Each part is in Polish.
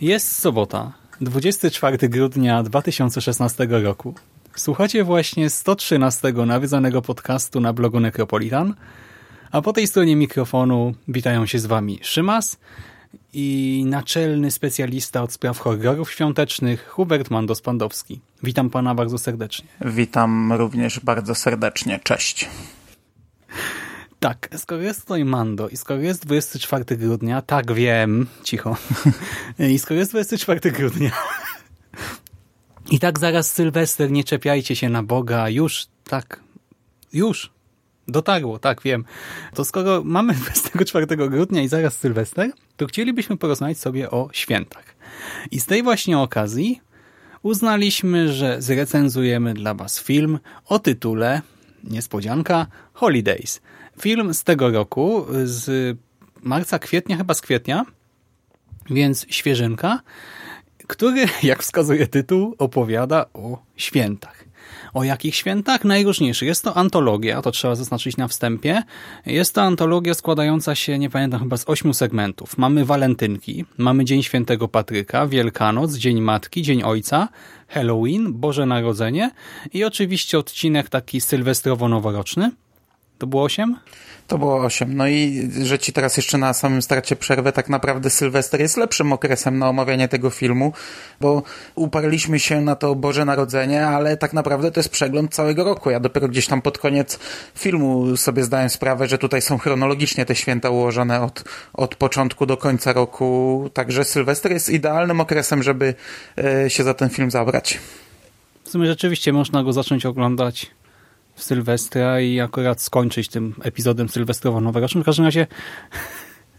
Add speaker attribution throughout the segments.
Speaker 1: Jest sobota, 24 grudnia 2016 roku. Słuchacie właśnie 113 nawiedzonego podcastu na blogu Necropolitan, a po tej stronie mikrofonu witają się z wami Szymas i naczelny specjalista od spraw horrorów świątecznych Hubert Mandos-Pandowski. Witam pana bardzo serdecznie.
Speaker 2: Witam również bardzo serdecznie. Cześć.
Speaker 1: Tak, skoro jest tutaj Mando i skoro jest 24 grudnia, tak wiem, cicho, i skoro jest 24 grudnia i tak zaraz Sylwester, nie czepiajcie się na Boga, już, tak, już, dotarło, tak wiem. To skoro mamy 24 grudnia i zaraz Sylwester, to chcielibyśmy porozmawiać sobie o świętach. I z tej właśnie okazji uznaliśmy, że zrecenzujemy dla Was film o tytule, niespodzianka, Holidays – Film z tego roku, z marca, kwietnia, chyba z kwietnia, więc świeżynka, który, jak wskazuje tytuł, opowiada o świętach. O jakich świętach? Najróżniejszych. Jest to antologia, to trzeba zaznaczyć na wstępie. Jest to antologia składająca się, nie pamiętam, chyba z ośmiu segmentów. Mamy walentynki, mamy Dzień Świętego Patryka, Wielkanoc, Dzień Matki, Dzień Ojca, Halloween, Boże Narodzenie i oczywiście odcinek taki sylwestrowo-noworoczny. To było 8?
Speaker 2: To było 8. No i że ci teraz jeszcze na samym starcie przerwę, tak naprawdę Sylwester jest lepszym okresem na omawianie tego filmu, bo uparliśmy się na to Boże Narodzenie, ale tak naprawdę to jest przegląd całego roku. Ja dopiero gdzieś tam pod koniec filmu sobie zdałem sprawę, że tutaj są chronologicznie te święta ułożone od, od początku do końca roku, także Sylwester jest idealnym okresem, żeby e, się za ten film zabrać.
Speaker 1: W sumie rzeczywiście można go zacząć oglądać w Sylwestra i akurat skończyć tym epizodem sylwestrowo-noworocznym. W każdym razie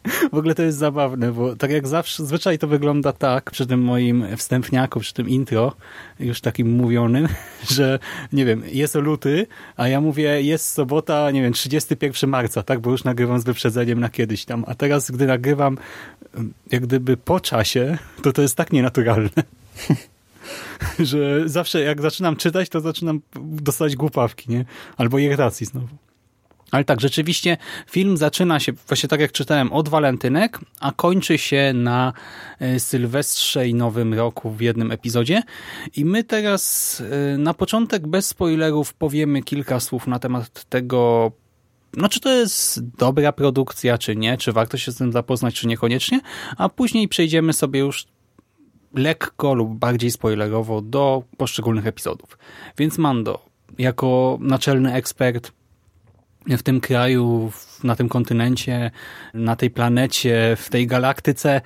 Speaker 1: w ogóle to jest zabawne, bo tak jak zawsze, zwyczaj to wygląda tak przy tym moim wstępniaku, przy tym intro, już takim mówionym, że nie wiem, jest luty, a ja mówię jest sobota, nie wiem, 31 marca, tak, bo już nagrywam z wyprzedzeniem na kiedyś tam, a teraz gdy nagrywam jak gdyby po czasie, to to jest tak nienaturalne. że zawsze jak zaczynam czytać, to zaczynam dostać głupawki, nie? Albo irytacji znowu. Ale tak, rzeczywiście film zaczyna się, właśnie tak jak czytałem, od walentynek, a kończy się na e, Sylwestrze i Nowym Roku w jednym epizodzie. I my teraz e, na początek bez spoilerów powiemy kilka słów na temat tego, no czy to jest dobra produkcja, czy nie, czy warto się z tym zapoznać, czy niekoniecznie, a później przejdziemy sobie już lekko lub bardziej spoilerowo do poszczególnych epizodów. Więc Mando, jako naczelny ekspert w tym kraju, na tym kontynencie, na tej planecie, w tej galaktyce.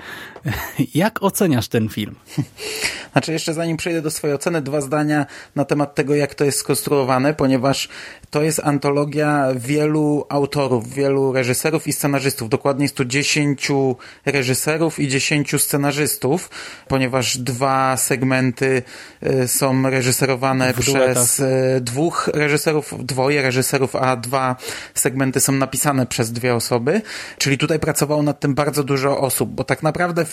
Speaker 1: Jak oceniasz ten film?
Speaker 2: Znaczy, jeszcze zanim przejdę do swojej oceny, dwa zdania na temat tego, jak to jest skonstruowane, ponieważ to jest antologia wielu autorów, wielu reżyserów i scenarzystów. Dokładnie jest tu dziesięciu reżyserów i dziesięciu scenarzystów, ponieważ dwa segmenty y, są reżyserowane w przez y, dwóch reżyserów, dwoje reżyserów, a dwa segmenty są napisane przez dwie osoby. Czyli tutaj pracowało nad tym bardzo dużo osób, bo tak naprawdę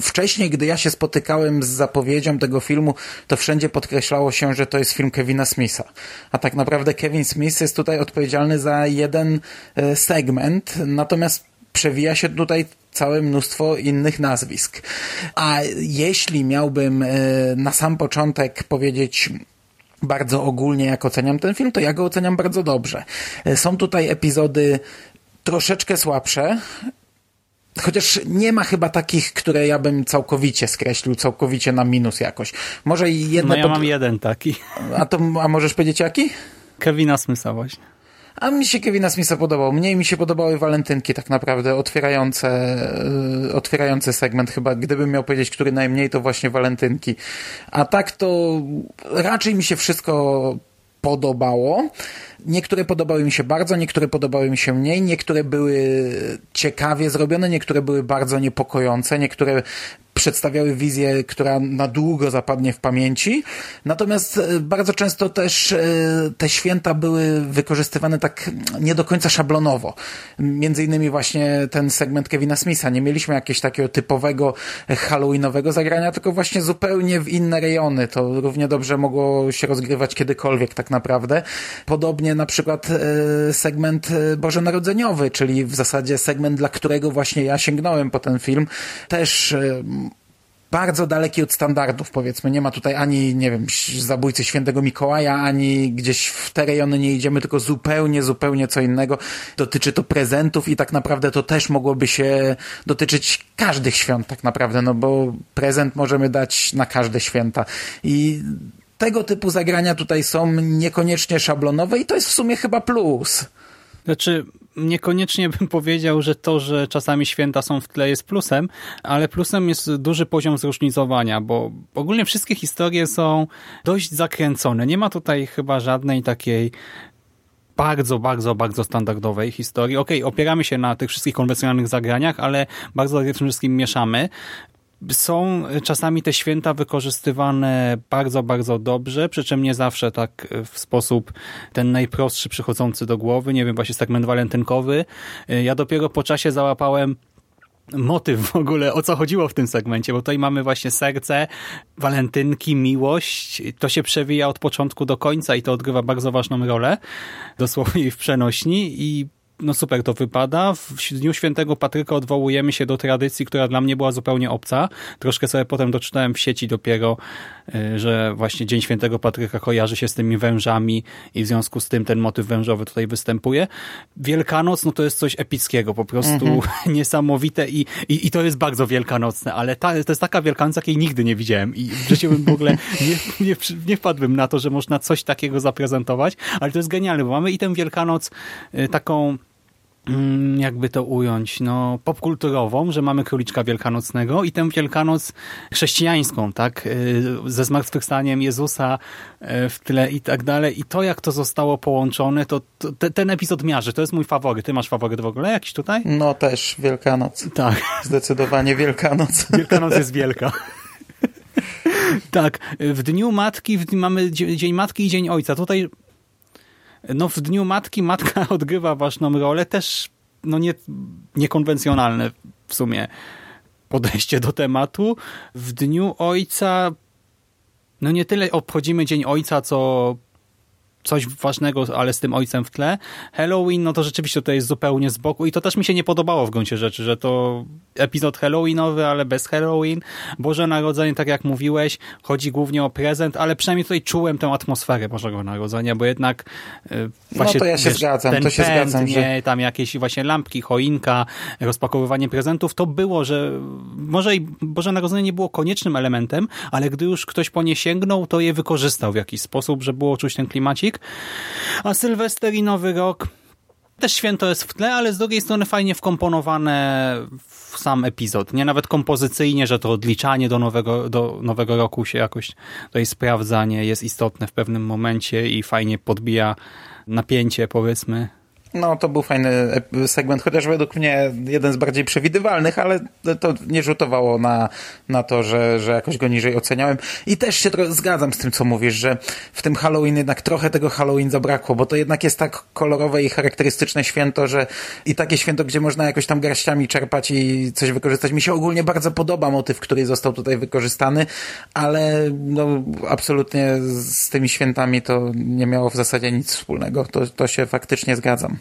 Speaker 2: wcześniej, gdy ja się spotykałem z zapowiedzią tego filmu, to wszędzie podkreślało się, że to jest film Kevina Smitha. A tak naprawdę Kevin Smith jest tutaj odpowiedzialny za jeden e, segment, natomiast przewija się tutaj całe mnóstwo innych nazwisk. A jeśli miałbym e, na sam początek powiedzieć bardzo ogólnie, jak oceniam ten film, to ja go oceniam bardzo dobrze. E, są tutaj epizody troszeczkę słabsze, chociaż nie ma chyba takich, które ja bym całkowicie skreślił, całkowicie na minus jakoś. Może i jedne...
Speaker 1: No ja pod... mam jeden taki.
Speaker 2: A, to, a możesz powiedzieć jaki?
Speaker 1: Kevina Smitha właśnie.
Speaker 2: A mi się Kevina Smitha podobał. Mniej mi się podobały walentynki tak naprawdę, otwierające, yy, otwierający segment chyba. Gdybym miał powiedzieć, który najmniej, to właśnie walentynki. A tak to raczej mi się wszystko podobało. Niektóre podobały mi się bardzo, niektóre podobały mi się mniej, niektóre były ciekawie zrobione, niektóre były bardzo niepokojące, niektóre przedstawiały wizję, która na długo zapadnie w pamięci. Natomiast e, bardzo często też e, te święta były wykorzystywane tak nie do końca szablonowo. Między innymi właśnie ten segment Kevina Smitha. Nie mieliśmy jakiegoś takiego typowego halloweenowego zagrania, tylko właśnie zupełnie w inne rejony. To równie dobrze mogło się rozgrywać kiedykolwiek tak naprawdę. Podobnie na przykład e, segment bożonarodzeniowy, czyli w zasadzie segment, dla którego właśnie ja sięgnąłem po ten film. Też bardzo daleki od standardów, powiedzmy. Nie ma tutaj ani, nie wiem, zabójcy świętego Mikołaja, ani gdzieś w te rejony nie idziemy, tylko zupełnie, zupełnie co innego. Dotyczy to prezentów i tak naprawdę to też mogłoby się dotyczyć każdych świąt tak naprawdę, no bo prezent możemy dać na każde święta. I tego typu zagrania tutaj są niekoniecznie szablonowe i to jest w sumie chyba plus.
Speaker 1: Znaczy, niekoniecznie bym powiedział, że to, że czasami święta są w tle jest plusem, ale plusem jest duży poziom zróżnicowania, bo ogólnie wszystkie historie są dość zakręcone. Nie ma tutaj chyba żadnej takiej bardzo, bardzo, bardzo standardowej historii. Okej, okay, opieramy się na tych wszystkich konwencjonalnych zagraniach, ale bardzo wszystkim mieszamy są czasami te święta wykorzystywane bardzo, bardzo dobrze, przy czym nie zawsze tak w sposób ten najprostszy przychodzący do głowy. Nie wiem, właśnie segment walentynkowy. Ja dopiero po czasie załapałem motyw w ogóle, o co chodziło w tym segmencie, bo tutaj mamy właśnie serce, walentynki, miłość. To się przewija od początku do końca i to odgrywa bardzo ważną rolę, dosłownie w przenośni i no super to wypada. W Dniu Świętego Patryka odwołujemy się do tradycji, która dla mnie była zupełnie obca. Troszkę sobie potem doczytałem w sieci dopiero, y, że właśnie Dzień Świętego Patryka kojarzy się z tymi wężami i w związku z tym ten motyw wężowy tutaj występuje. Wielkanoc, no to jest coś epickiego, po prostu mhm. niesamowite i, i, i to jest bardzo wielkanocne, ale ta, to jest taka Wielkanoc, jakiej nigdy nie widziałem i w życiu bym w ogóle nie, nie, nie wpadłbym na to, że można coś takiego zaprezentować, ale to jest genialne, bo mamy i tę Wielkanoc y, taką jakby to ująć, no, popkulturową, że mamy króliczka wielkanocnego i tę Wielkanoc chrześcijańską, tak, y, ze zmartwychwstaniem Jezusa y, w tle i tak dalej. I to, jak to zostało połączone, to, to te, ten epizod miarzy. To jest mój faworyt. Ty masz faworyt w ogóle jakiś tutaj?
Speaker 2: No, też Wielkanoc.
Speaker 1: Tak.
Speaker 2: Zdecydowanie Wielkanoc.
Speaker 1: Wielkanoc jest wielka. tak. W Dniu Matki w, mamy Dzień Matki i Dzień Ojca. Tutaj no w Dniu Matki matka odgrywa ważną rolę, też no nie, niekonwencjonalne w sumie podejście do tematu. W Dniu Ojca no nie tyle obchodzimy Dzień Ojca, co coś ważnego, ale z tym ojcem w tle. Halloween, no to rzeczywiście to jest zupełnie z boku i to też mi się nie podobało w gruncie rzeczy, że to epizod Halloweenowy, ale bez Halloween. Boże Narodzenie, tak jak mówiłeś, chodzi głównie o prezent, ale przynajmniej tutaj czułem tę atmosferę Bożego Narodzenia, bo jednak
Speaker 2: yy, właśnie... No to ja się wiesz, zgadzam,
Speaker 1: ten
Speaker 2: to się
Speaker 1: pęd,
Speaker 2: zgadzam,
Speaker 1: nie,
Speaker 2: że...
Speaker 1: tam jakieś właśnie lampki, choinka, rozpakowywanie prezentów, to było, że może i Boże Narodzenie nie było koniecznym elementem, ale gdy już ktoś po nie sięgnął, to je wykorzystał w jakiś sposób, że było czuć ten klimacik a Sylwester i Nowy Rok. Też święto jest w tle, ale z drugiej strony fajnie wkomponowane w sam epizod. Nie nawet kompozycyjnie, że to odliczanie do nowego, do nowego roku się jakoś tutaj sprawdza, nie jest istotne w pewnym momencie i fajnie podbija napięcie, powiedzmy,
Speaker 2: no, to był fajny segment, chociaż według mnie jeden z bardziej przewidywalnych, ale to nie rzutowało na, na to, że, że jakoś go niżej oceniałem. I też się zgadzam z tym, co mówisz, że w tym Halloween jednak trochę tego Halloween zabrakło, bo to jednak jest tak kolorowe i charakterystyczne święto, że i takie święto, gdzie można jakoś tam garściami czerpać i coś wykorzystać. Mi się ogólnie bardzo podoba motyw, który został tutaj wykorzystany, ale no, absolutnie z tymi świętami to nie miało w zasadzie nic wspólnego. To, to się faktycznie zgadzam.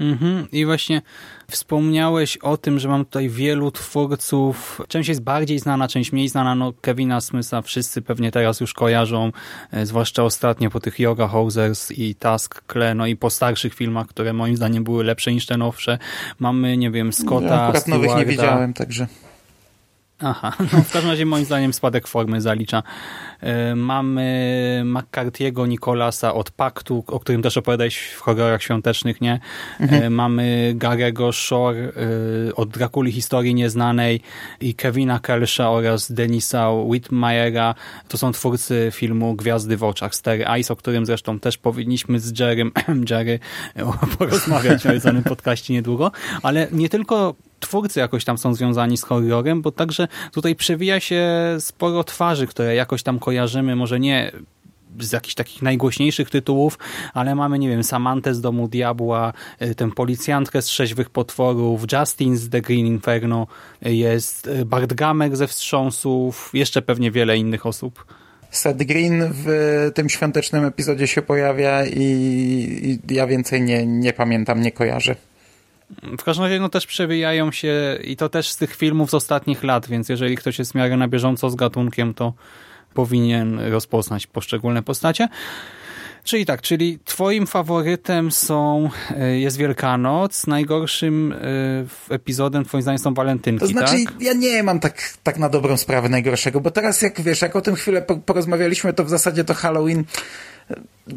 Speaker 1: Mhm. I właśnie wspomniałeś o tym, że mam tutaj wielu twórców. Część jest bardziej znana, część mniej znana. No, Kevina Smitha wszyscy pewnie teraz już kojarzą, e, zwłaszcza ostatnio po tych Yoga Hosers i Task Cle, no i po starszych filmach, które moim zdaniem były lepsze niż te nowsze. Mamy, nie wiem, Scotta,
Speaker 2: ja akurat
Speaker 1: Stewarda.
Speaker 2: nowych nie widziałem, także...
Speaker 1: Aha, no w każdym razie moim zdaniem spadek formy zalicza. E, mamy McCarthy'ego Nicolasa od Paktu, o którym też opowiadałeś w horrorach świątecznych, nie? E,
Speaker 2: Mhm.
Speaker 1: Mamy Garego Shore e, od Drakuli Historii Nieznanej i Kevina Kelsha oraz Denisa Whitmayera. To są twórcy filmu Gwiazdy w oczach, Stary Eyes, o którym zresztą też powinniśmy z Jerrym, Jerry porozmawiać w danym podcaście niedługo, ale nie tylko twórcy jakoś tam są związani z horrorem, bo także tutaj przewija się sporo twarzy, które jakoś tam kojarzymy, może nie z jakichś takich najgłośniejszych tytułów, ale mamy, nie wiem, Samantę z Domu Diabła, y, tę policjantkę z Trzeźwych Potworów, Justin z The Green Inferno, y, jest y, Bart Gamek ze Wstrząsów, jeszcze pewnie wiele innych osób.
Speaker 2: Seth Green w tym świątecznym epizodzie się pojawia i, i ja więcej nie, nie pamiętam, nie kojarzę.
Speaker 1: W każdym razie no też przewijają się i to też z tych filmów z ostatnich lat, więc jeżeli ktoś jest w miarę na bieżąco z gatunkiem, to powinien rozpoznać poszczególne postacie. Czyli tak, czyli twoim faworytem są, e, jest Wielkanoc, najgorszym e, epizodem twoim zdaniem są walentynki,
Speaker 2: To znaczy,
Speaker 1: tak?
Speaker 2: ja nie mam tak, tak na dobrą sprawę najgorszego, bo teraz jak wiesz, jak o tym chwilę po- porozmawialiśmy, to w zasadzie to Halloween.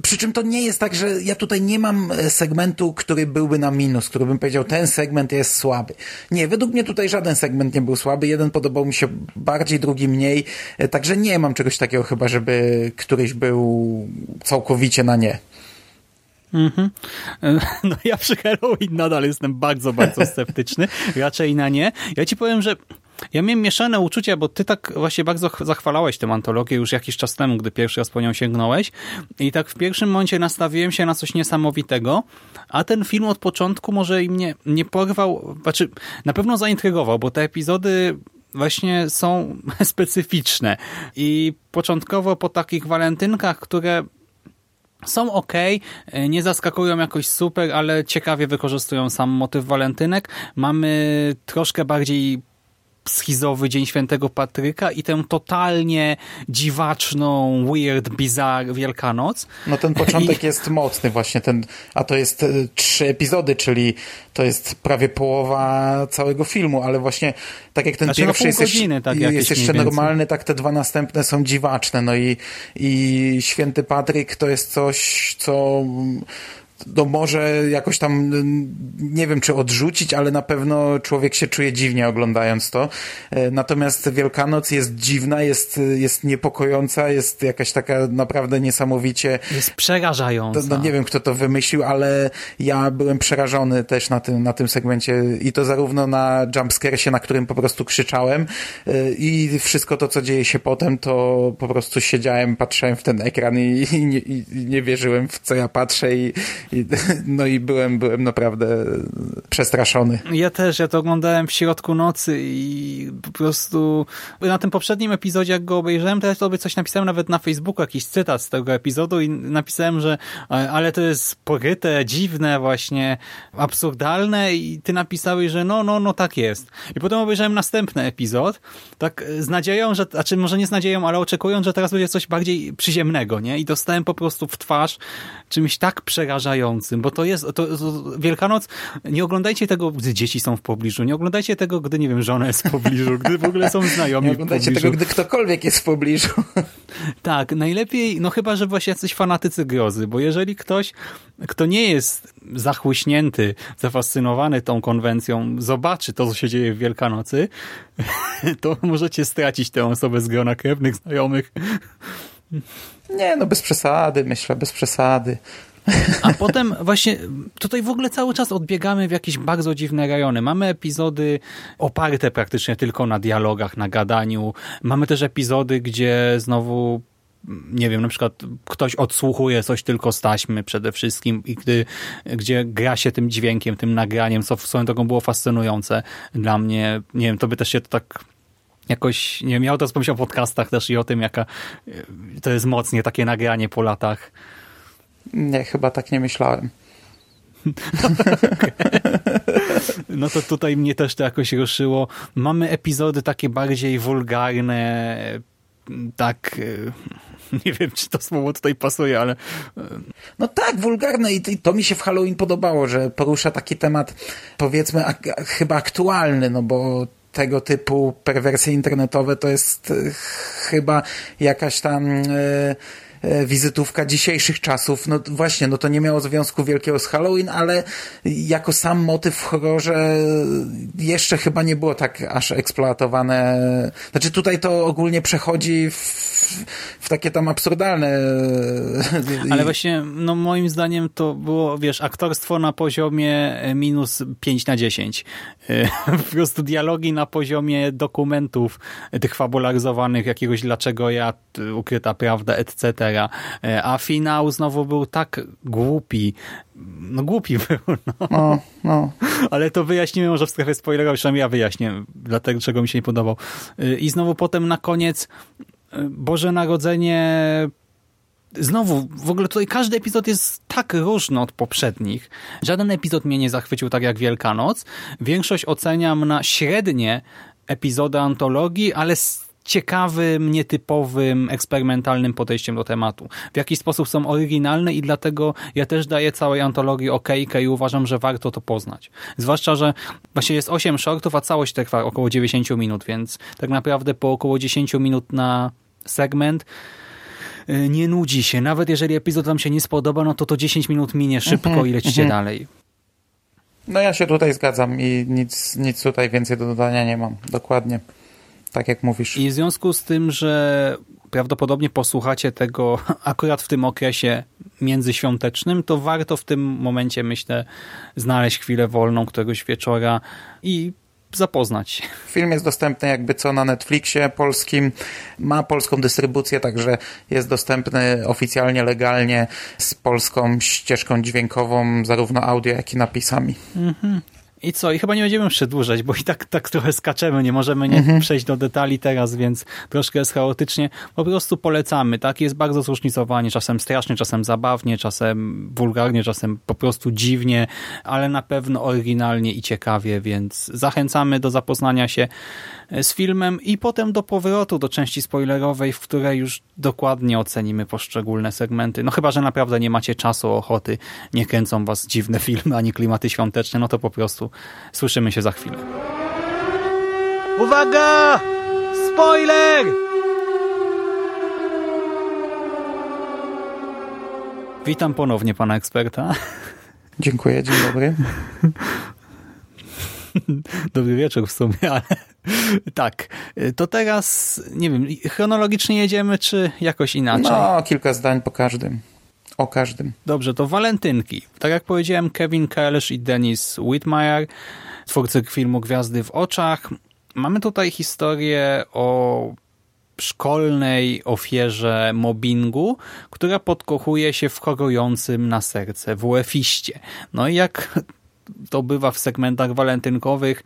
Speaker 2: Przy czym to nie jest tak, że ja tutaj nie mam e, segmentu, który byłby na minus, który bym powiedział, ten segment jest słaby. Nie, według mnie tutaj żaden segment nie był słaby. Jeden podobał mi się bardziej, drugi mniej. E, Także nie mam czegoś takiego chyba, żeby któryś był całkowicie na nie.
Speaker 1: Mhm. E, No ja przy Halloween nadal jestem bardzo, bardzo sceptyczny. Raczej na nie. Ja ci powiem, że ja miałem mieszane uczucia, bo ty tak właśnie bardzo ch- zachwalałeś tę antologię już jakiś czas temu, gdy pierwszy raz po nią sięgnąłeś. I tak w pierwszym momencie nastawiłem się na coś niesamowitego, a ten film od początku może i mnie nie porwał, znaczy na pewno zaintrygował, bo te epizody właśnie są specyficzne. I początkowo po takich walentynkach, które są ok, nie zaskakują jakoś super, ale ciekawie wykorzystują sam motyw walentynek. Mamy troszkę bardziej schizowy Dzień Świętego Patryka i tę totalnie dziwaczną, weird, bizarre Wielkanoc.
Speaker 2: No ten początek jest mocny właśnie, ten, a to jest e, trzy epizody, czyli to jest prawie połowa całego filmu, ale właśnie tak jak ten
Speaker 1: Znaczy, no
Speaker 2: pierwszy
Speaker 1: pół
Speaker 2: jest, jeszcze-
Speaker 1: godziny, tak, jakieś
Speaker 2: jest jeszcze
Speaker 1: więcej.
Speaker 2: normalny, tak te dwa następne są dziwaczne, no i, i Święty Patryk to jest coś, co no może jakoś tam, nie wiem czy odrzucić, ale na pewno człowiek się czuje dziwnie oglądając to. E, Natomiast Wielkanoc jest dziwna, jest, jest niepokojąca, jest jakaś taka naprawdę niesamowicie
Speaker 1: Jest przerażająca.
Speaker 2: to, no nie wiem, kto to wymyślił, ale ja byłem przerażony też na tym, na tym segmencie i to zarówno na jumpscaresie, na którym po prostu krzyczałem y, i wszystko to, co dzieje się potem, to po prostu siedziałem, patrzyłem w ten ekran i, i, nie, i nie wierzyłem w co ja patrzę i, i no i byłem, byłem naprawdę przestraszony.
Speaker 1: Ja też, ja to oglądałem w środku nocy i po prostu na tym poprzednim epizodzie, jak go obejrzałem, to ja sobie coś napisałem nawet na Facebooku, jakiś cytat z tego epizodu i napisałem, że ale to jest poryte, dziwne, właśnie absurdalne i ty napisałeś, że no, no, no tak jest. I potem obejrzałem następny epizod, tak z nadzieją, że, znaczy może nie z nadzieją, ale oczekując, że teraz będzie coś bardziej przyziemnego, nie? I dostałem po prostu w twarz czymś tak przerażającym, bo to jest, to, to Wielkanoc, nie oglądajcie tego, gdy dzieci są w pobliżu, nie oglądajcie tego, gdy, nie wiem, żona jest w pobliżu, gdy w ogóle są znajomi
Speaker 2: Nie oglądajcie tego, gdy ktokolwiek jest w pobliżu.
Speaker 1: Tak, najlepiej, no chyba, że właśnie jacyś fanatycy grozy, bo jeżeli ktoś, kto nie jest zachłyśnięty, zafascynowany tą konwencją, zobaczy to, co się dzieje w Wielkanocy, to możecie stracić tę osobę z grona krewnych, znajomych.
Speaker 2: Nie, no bez przesady, myślę, bez przesady.
Speaker 1: A potem właśnie tutaj w ogóle cały czas odbiegamy w jakieś bardzo dziwne rejony. Mamy epizody oparte praktycznie tylko na dialogach, na gadaniu. Mamy też epizody, gdzie znowu nie wiem, na przykład ktoś odsłuchuje coś tylko z taśmy przede wszystkim i gdy, gdzie gra się tym dźwiękiem, tym nagraniem, co swoją drogą było fascynujące dla mnie. Nie wiem, to by też się to tak jakoś, nie wiem, ja teraz pomyślał o podcastach też i o tym, jaka to jest mocnie takie nagranie po latach.
Speaker 2: Nie, chyba tak nie myślałem.
Speaker 1: No to tutaj mnie też to jakoś ruszyło. Mamy epizody takie bardziej wulgarne, tak... Nie wiem, czy to słowo tutaj pasuje, ale...
Speaker 2: No tak, wulgarne i to mi się w Halloween podobało, że porusza taki temat, powiedzmy, ak chyba aktualny, no bo tego typu perwersje internetowe to jest e, chyba jakaś tam e, e, wizytówka dzisiejszych czasów. No właśnie, no to nie miało związku wielkiego z Halloween, ale jako sam motyw w horrorze jeszcze chyba nie było tak aż eksploatowane. Znaczy tutaj to ogólnie przechodzi w w takie tam absurdalne.
Speaker 1: Ale właśnie, no moim zdaniem to było, wiesz, aktorstwo na poziomie minus 5 na 10. Po prostu dialogi na poziomie dokumentów tych fabularyzowanych, jakiegoś dlaczego ja, ukryta prawda, etc. A finał znowu był tak głupi. No głupi był, no.
Speaker 2: no, no.
Speaker 1: Ale to wyjaśniłem może w strefie spoilerowej, przynajmniej ja wyjaśnię, dlatego czego mi się nie podobał. I znowu potem na koniec Boże Narodzenie Znowu, w ogóle tutaj każdy epizod jest tak różny od poprzednich. Żaden epizod mnie nie zachwycił tak jak Wielkanoc. Większość oceniam na średnie epizody antologii, ale z ciekawym, nietypowym, eksperymentalnym podejściem do tematu. W jaki sposób są oryginalne i dlatego ja też daję całej antologii okejkę i uważam, że warto to poznać. Zwłaszcza, że właśnie jest 8 shortów, a całość trwa około 90 minut, więc tak naprawdę po około 10 minut na segment nie nudzi się. Nawet jeżeli epizod wam się nie spodoba, no to to 10 minut minie szybko mm -hmm, i lecicie mm -hmm. dalej.
Speaker 2: No ja się tutaj zgadzam i nic, nic tutaj więcej do dodania nie mam. Dokładnie. Tak jak mówisz.
Speaker 1: I w związku z tym, że prawdopodobnie posłuchacie tego akurat w tym okresie międzyświątecznym, to warto w tym momencie, myślę, znaleźć chwilę wolną któregoś wieczora i zapoznać.
Speaker 2: Film jest dostępny jakby co na Netflixie polskim, ma polską dystrybucję, także jest dostępny oficjalnie, legalnie z polską ścieżką dźwiękową, zarówno audio, jak i napisami.
Speaker 1: Mhm. I co? I chyba nie będziemy przedłużać, bo i tak, tak trochę skaczemy, nie możemy nie mhm. przejść do detali teraz, więc troszkę jest chaotycznie. Po prostu polecamy, tak? Jest bardzo zróżnicowanie, czasem strasznie, czasem zabawnie, czasem wulgarnie, czasem po prostu dziwnie, ale na pewno oryginalnie i ciekawie, więc zachęcamy do zapoznania się z filmem i potem do powrotu do części spoilerowej, w której już dokładnie ocenimy poszczególne segmenty. No chyba, że naprawdę nie macie czasu, ochoty, nie kręcą was dziwne filmy, ani klimaty świąteczne, no to po prostu słyszymy się za chwilę. Uwaga! Spoiler! Witam ponownie pana eksperta.
Speaker 2: Dziękuję, dzień dobry.
Speaker 1: Dobry wieczór w sumie, ale tak. To teraz, nie wiem, chronologicznie jedziemy, czy jakoś inaczej?
Speaker 2: No, kilka zdań po każdym. O każdym.
Speaker 1: Dobrze, to walentynki. Tak jak powiedziałem, Kevin Kellesh i Dennis Whitmire, twórcy filmu Gwiazdy w oczach. Mamy tutaj historię o szkolnej ofierze mobbingu, która podkochuje się w chorującym na serce WF-iście. No i jak to bywa w segmentach walentynkowych,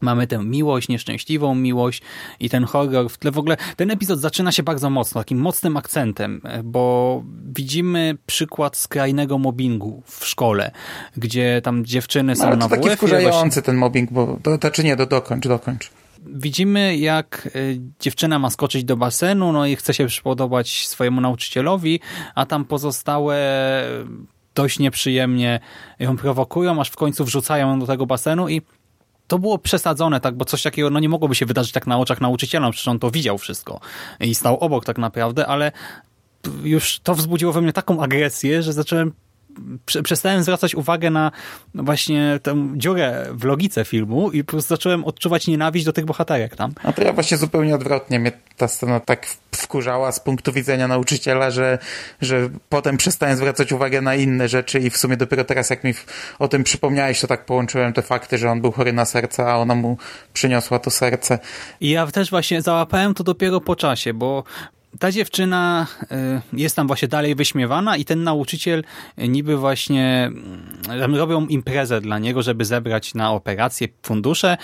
Speaker 1: Mamy tę miłość, nieszczęśliwą miłość i ten horror w tle. W ogóle ten epizod zaczyna się bardzo mocno, takim mocnym akcentem, bo widzimy przykład skrajnego mobbingu w szkole, gdzie tam dziewczyny są no, ale to
Speaker 2: na taki wkurzający właśnie... ten mobbing, bo to, to czy nie, do, dokończ, dokończ.
Speaker 1: Widzimy, jak e, dziewczyna ma skoczyć do basenu, no i chce się przypodobać swojemu nauczycielowi, a tam pozostałe dość nieprzyjemnie ją prowokują, aż w końcu wrzucają ją do tego basenu i to było przesadzone, tak, bo coś takiego no nie mogłoby się wydarzyć tak na oczach nauczyciela, przecież on to widział wszystko i stał obok tak naprawdę, ale już to wzbudziło we mnie taką agresję, że zacząłem przestałem zwracać uwagę na właśnie tę dziurę w logice filmu i po prostu zacząłem odczuwać nienawiść do tych bohaterek tam.
Speaker 2: A to ja właśnie zupełnie odwrotnie. Mnie ta scena tak wkurzała z punktu widzenia nauczyciela, że, że potem przestałem zwracać uwagę na inne rzeczy i w sumie dopiero teraz jak mi o tym przypomniałeś, to tak połączyłem te fakty, że on był chory na serce, a ona mu przyniosła to serce.
Speaker 1: I ja też właśnie załapałem to dopiero po czasie, bo ta dziewczyna y, jest tam właśnie dalej wyśmiewana i ten nauczyciel niby właśnie mm, robią imprezę dla niego, żeby zebrać na operację fundusze.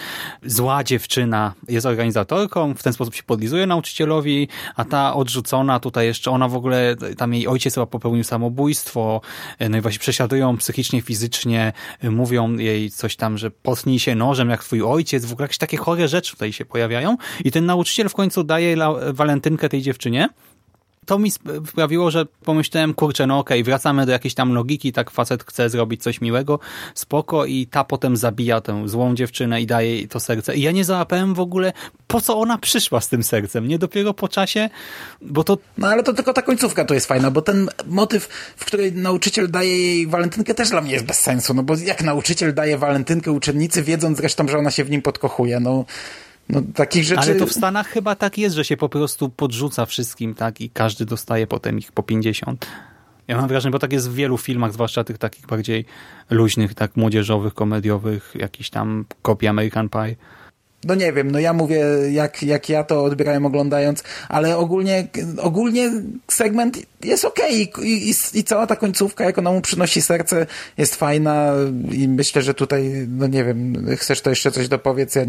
Speaker 1: Zła dziewczyna jest organizatorką, w ten sposób się podlizuje nauczycielowi, a ta odrzucona tutaj jeszcze, ona w ogóle, tam jej ojciec chyba popełnił samobójstwo, y, no i właśnie prześladują psychicznie, fizycznie, y, mówią jej coś tam, że potnij się nożem jak twój ojciec, w ogóle jakieś takie chore rzeczy tutaj się pojawiają i ten nauczyciel w końcu daje walentynkę tej dziewczynie to mi sprawiło, że pomyślałem, kurczę, no okej, okay, wracamy do jakiejś tam logiki, tak facet chce zrobić coś miłego, spoko i ta potem zabija tę złą dziewczynę i daje jej to serce. I ja nie załapałem w ogóle, po co ona przyszła z tym sercem, nie dopiero po czasie, bo to...
Speaker 2: No ale to tylko ta końcówka to jest fajna, bo ten motyw, w której nauczyciel daje jej walentynkę też dla mnie jest bez sensu, no bo jak nauczyciel daje walentynkę uczennicy, wiedząc zresztą, że ona się w nim podkochuje, no... No, takich rzeczy...
Speaker 1: Ale to w Stanach chyba tak jest, że się po prostu podrzuca wszystkim, tak? I każdy dostaje potem ich po 50. Ja mam wrażenie, bo tak jest w wielu filmach, zwłaszcza tych takich bardziej luźnych, tak młodzieżowych, komediowych, jakiś tam kopii American Pie
Speaker 2: no nie wiem, no ja mówię, jak, jak ja to odbierałem oglądając, ale ogólnie, ogólnie segment jest okej okay. I, i, i, cała ta końcówka, jak ona mu przynosi serce, jest fajna i myślę, że tutaj, no nie wiem, chcesz to jeszcze coś dopowiedz? Ja...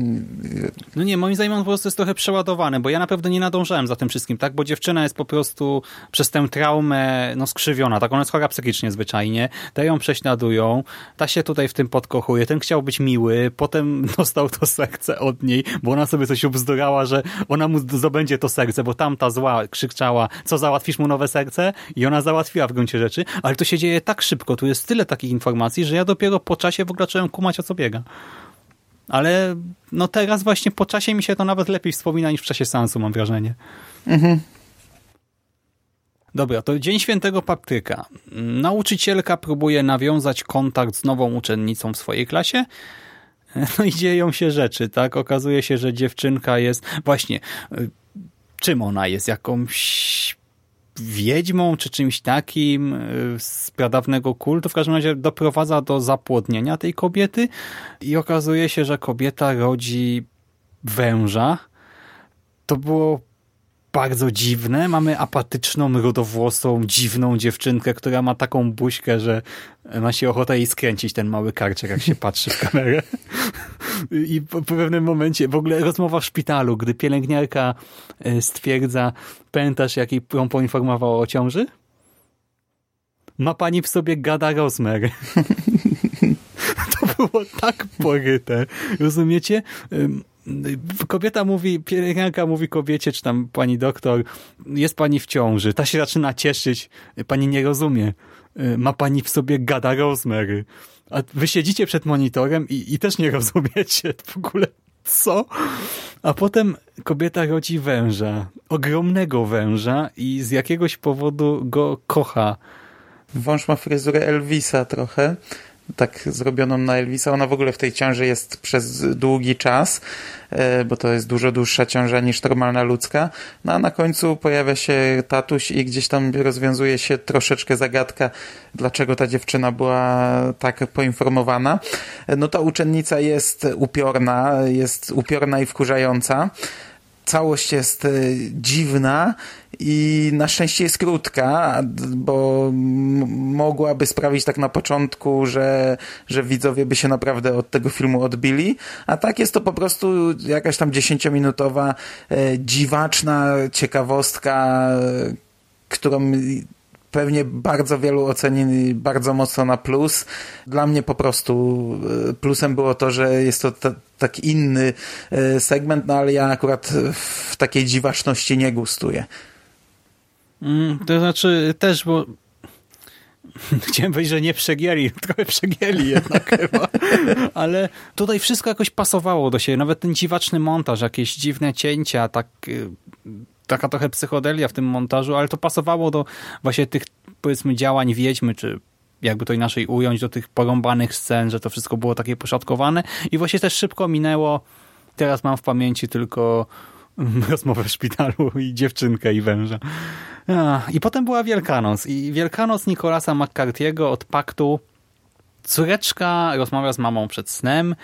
Speaker 1: No nie, moim zdaniem on po prostu jest trochę przeładowany, bo ja naprawdę nie nadążałem za tym wszystkim, tak, bo dziewczyna jest po prostu przez tę traumę, no skrzywiona, tak, ona jest chora psychicznie zwyczajnie, te ją prześladują, ta się tutaj w tym podkochuje, ten chciał być miły, potem dostał to serce od niej, bo ona sobie coś ubzdurała, że ona mu zdobędzie to serce, bo tamta zła krzyczała, co załatwisz mu nowe serce? I ona załatwiła w gruncie rzeczy, ale to się dzieje tak szybko, tu jest tyle takich informacji, że ja dopiero po czasie w ogóle zacząłem kumać o co biega. Ale no teraz właśnie po czasie mi się to nawet lepiej wspomina niż w czasie sensu, mam wrażenie. Mhm. Dobra, to Dzień Świętego Papryka. Nauczycielka próbuje nawiązać kontakt z nową uczennicą w swojej klasie, no i dzieją się rzeczy, tak? Okazuje się, że dziewczynka jest... Właśnie, y, czym ona jest? Jakąś wiedźmą, czy czymś takim y, z pradawnego kultu. W każdym razie doprowadza do zapłodnienia tej kobiety i okazuje się, że kobieta rodzi węża. To było bardzo dziwne. Mamy apatyczną, rudowłosą, dziwną dziewczynkę, która ma taką buźkę, że ma się ochota jej skręcić ten mały karczek, jak się patrzy w kamerę. I po pewnym momencie, w ogóle rozmowa w szpitalu, gdy pielęgniarka e, stwierdza, pamiętasz, jak ją poinformowała o ciąży? Ma pani w sobie gada rozmer. to było tak poryte. Rozumiecie? Kobieta mówi, pielęgniarka mówi kobiecie, czy tam pani doktor, jest pani w ciąży, ta się zaczyna cieszyć, pani nie rozumie, ma pani w sobie gada rozmery, a wy siedzicie przed monitorem i, i też nie rozumiecie w ogóle co? A potem kobieta rodzi węża, ogromnego węża i z jakiegoś powodu go kocha.
Speaker 2: Wąż ma fryzurę Elvisa trochę tak zrobioną na Elvisa. Ona w ogóle w tej ciąży jest przez długi czas, e, bo to jest dużo dłuższa ciąża niż normalna ludzka. No a na końcu pojawia się tatuś i gdzieś tam rozwiązuje się troszeczkę zagadka, dlaczego ta dziewczyna była tak poinformowana. E, no ta uczennica jest upiorna, jest upiorna i wkurzająca całość jest e, dziwna i na szczęście jest krótka, bo mogłaby sprawić tak na początku, że, że widzowie by się naprawdę od tego filmu odbili, a tak jest to po prostu jakaś tam dziesięciominutowa e, dziwaczna ciekawostka, którą pewnie bardzo wielu oceni bardzo mocno na plus. Dla mnie po prostu e, plusem było to, że jest to taki inny e, segment, no ale ja akurat w takiej dziwaczności nie gustuję.
Speaker 1: Mm, to znaczy też, bo Chciałem powiedzieć, że nie przegięli, trochę przegięli jednak chyba, ale tutaj wszystko jakoś pasowało do siebie, nawet ten dziwaczny montaż, jakieś dziwne cięcia, tak, y, taka trochę psychodelia w tym montażu, ale to pasowało do właśnie tych powiedzmy działań wiedźmy, czy jakby to inaczej ująć, do tych porąbanych scen, że to wszystko było takie poszatkowane. I właśnie też szybko minęło, teraz mam w pamięci tylko rozmowę w szpitalu i dziewczynkę i węża. I potem była Wielkanoc. I Wielkanoc Nicolasa McCarthy'ego od Paktu Córeczka rozmawia z mamą przed snem.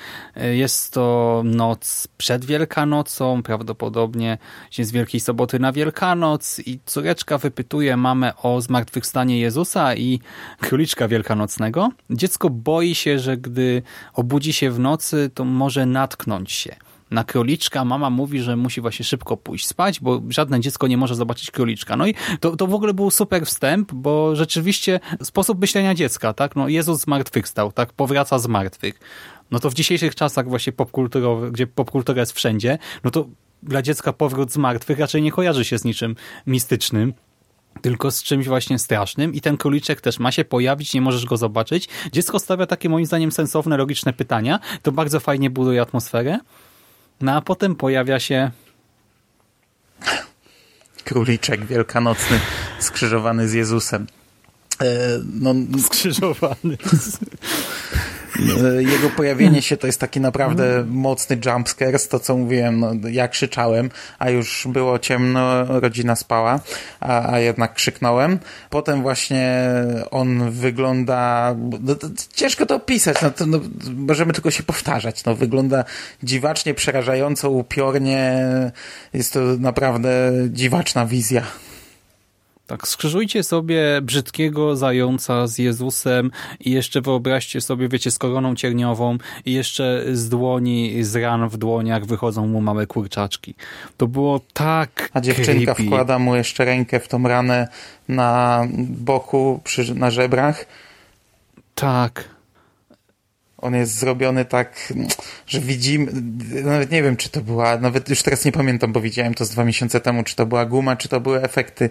Speaker 1: Jest to noc przed Wielkanocą, prawdopodobnie z Wielkiej Soboty na Wielkanoc i córeczka wypytuje mamę o zmartwychwstanie Jezusa i króliczka wielkanocnego. Dziecko boi się, że gdy obudzi się w nocy, to może natknąć się na króliczka. Mama mówi, że musi właśnie szybko pójść spać, bo żadne dziecko nie może zobaczyć króliczka. No i to, to w ogóle był super wstęp, bo rzeczywiście sposób myślenia dziecka, tak? No Jezus zmartwychwstał, tak? Powraca z martwych. No to w dzisiejszych czasach właśnie popkulturowych, gdzie popkultura jest wszędzie, no to dla dziecka powrót z martwych raczej nie kojarzy się z niczym mistycznym tylko z czymś właśnie strasznym i ten króliczek też ma się pojawić, nie możesz go zobaczyć. Dziecko stawia takie moim zdaniem sensowne, logiczne pytania. To bardzo fajnie buduje atmosferę. No a potem pojawia się
Speaker 2: króliczek wielkanocny skrzyżowany z Jezusem.
Speaker 1: E, no, skrzyżowany.
Speaker 2: E, jego pojawienie się to jest taki naprawdę mocny jumpscare, to co mówiłem, no, ja krzyczałem, a już było ciemno, rodzina spała, a, a jednak krzyknąłem. Potem właśnie on wygląda, no, to, ciężko to opisać, no, to, no, możemy tylko się powtarzać, no, wygląda dziwacznie, przerażająco, upiornie, jest to naprawdę dziwaczna wizja.
Speaker 1: Tak, skrzyżujcie sobie brzydkiego zająca z Jezusem i jeszcze wyobraźcie sobie, wiecie, z koroną cierniową i jeszcze z dłoni, z ran w dłoniach wychodzą mu małe kurczaczki. To było tak
Speaker 2: A dziewczynka
Speaker 1: creepy.
Speaker 2: wkłada mu jeszcze rękę w tą ranę na boku, przy, na żebrach.
Speaker 1: Tak.
Speaker 2: On jest zrobiony tak, że widzimy, nawet nie wiem, czy to była, nawet już teraz nie pamiętam, bo widziałem to z dwa miesiące temu, czy to była guma, czy to były efekty.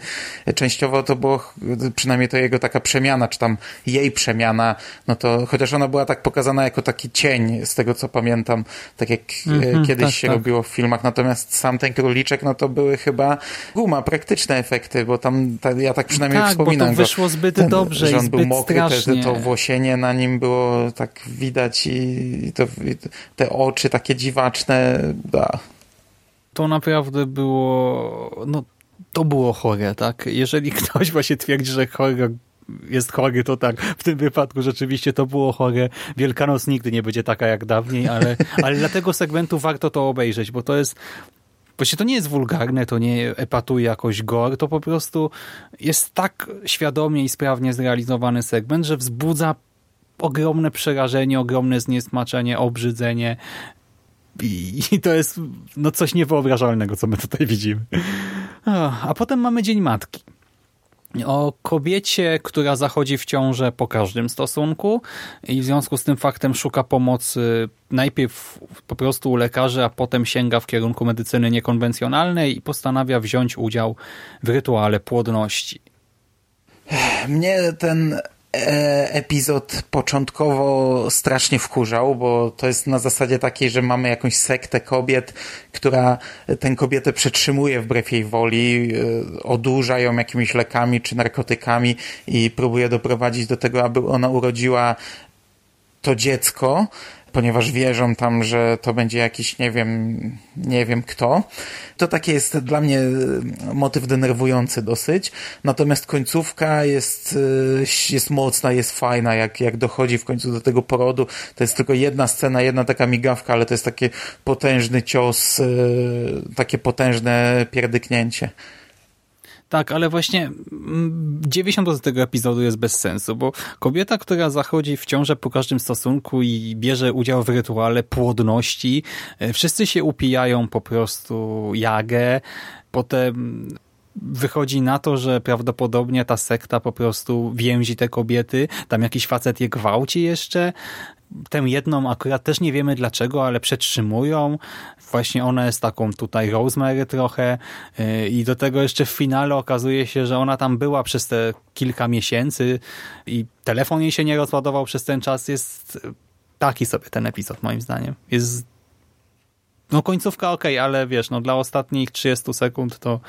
Speaker 2: Częściowo to było, przynajmniej to jego taka przemiana, czy tam jej przemiana, no to, chociaż ona była tak pokazana jako taki cień, z tego co pamiętam, tak jak mm -hmm, kiedyś tak, się tak. robiło w filmach, natomiast sam ten króliczek, no to były chyba guma, praktyczne efekty, bo tam, ta, ja tak przynajmniej
Speaker 1: tak,
Speaker 2: wspominam
Speaker 1: bo to wyszło zbyt
Speaker 2: ten,
Speaker 1: dobrze
Speaker 2: że on
Speaker 1: i
Speaker 2: był mokry,
Speaker 1: strasznie.
Speaker 2: Te, to włosienie na nim było tak widać, widać i, to, i te oczy takie dziwaczne, da.
Speaker 1: To naprawdę było, no to było chore, tak? Jeżeli ktoś właśnie twierdzi, że chore jest chory, to tak, w tym wypadku rzeczywiście to było chore. Wielkanoc nigdy nie będzie taka jak dawniej, ale, ale dla tego segmentu warto to obejrzeć, bo to jest Właśnie to nie jest wulgarne, to nie epatuje jakoś gore, to po prostu jest tak świadomie i sprawnie zrealizowany segment, że wzbudza ogromne przerażenie, ogromne zniesmaczenie, obrzydzenie i, i to jest no coś niewyobrażalnego, co my tutaj widzimy. A potem mamy Dzień Matki. O kobiecie, która zachodzi w ciążę po każdym stosunku i w związku z tym faktem szuka pomocy najpierw po prostu u lekarzy, a potem sięga w kierunku medycyny niekonwencjonalnej i postanawia wziąć udział w rytuale płodności.
Speaker 2: Mnie ten epizod początkowo strasznie wkurzał, bo to jest na zasadzie takiej, że mamy jakąś sektę kobiet, która tę kobietę przetrzymuje wbrew jej woli, e, odurza ją jakimiś lekami czy narkotykami i próbuje doprowadzić do tego, aby ona urodziła to dziecko, ponieważ wierzą tam, że to będzie jakiś, nie wiem, nie wiem kto. To takie jest dla mnie e, motyw denerwujący dosyć. Natomiast końcówka jest, e, jest mocna, jest fajna, jak, jak dochodzi w końcu do tego porodu. To jest tylko jedna scena, jedna taka migawka, ale to jest taki potężny cios, e, takie potężne pierdyknięcie.
Speaker 1: Tak, ale właśnie 90% mm, tego epizodu jest bez sensu, bo kobieta, która zachodzi w ciążę po każdym stosunku i bierze udział w rytuale płodności, e, wszyscy się upijają po prostu jagę, potem wychodzi na to, że prawdopodobnie ta sekta po prostu więzi te kobiety, tam jakiś facet je gwałci jeszcze, tę jedną akurat też nie wiemy dlaczego, ale przetrzymują. Właśnie ona jest taką tutaj Rosemary trochę y, i do tego jeszcze w finale okazuje się, że ona tam była przez te kilka miesięcy i telefon jej się nie rozładował przez ten czas. Jest taki sobie ten epizod moim zdaniem. Jest no końcówka ok, ale wiesz, no dla ostatnich 30 sekund to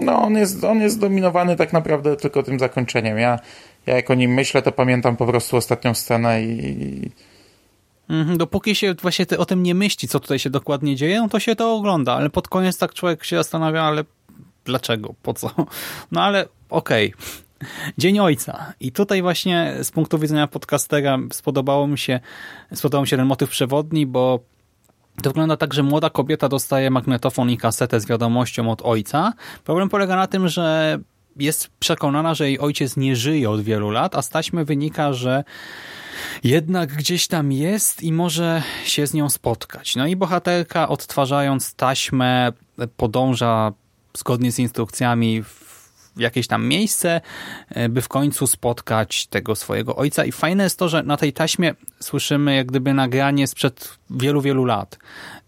Speaker 2: no on jest, on jest dominowany tak naprawdę tylko tym zakończeniem. Ja ja jak o nim myślę, to pamiętam po prostu ostatnią scenę i...
Speaker 1: Mhm, dopóki się właśnie o tym nie myśli, co tutaj się dokładnie dzieje, no to się to ogląda, ale pod koniec tak człowiek się zastanawia, ale dlaczego, po co? No ale okej. Okay. Dzień Ojca. I tutaj właśnie z punktu widzenia podcastera spodobało mi się, spodobał mi się ten motyw przewodni, bo to wygląda tak, że młoda kobieta dostaje magnetofon i kasetę z wiadomością od ojca. Problem polega na tym, że jest przekonana, że jej ojciec nie żyje od wielu lat, a z taśmy wynika, że jednak gdzieś tam jest i może się z nią spotkać. No i bohaterka odtwarzając taśmę podąża zgodnie z instrukcjami w jakieś tam miejsce, e, by w końcu spotkać tego swojego ojca. I fajne jest to, że na tej taśmie słyszymy jak gdyby nagranie sprzed wielu, wielu lat.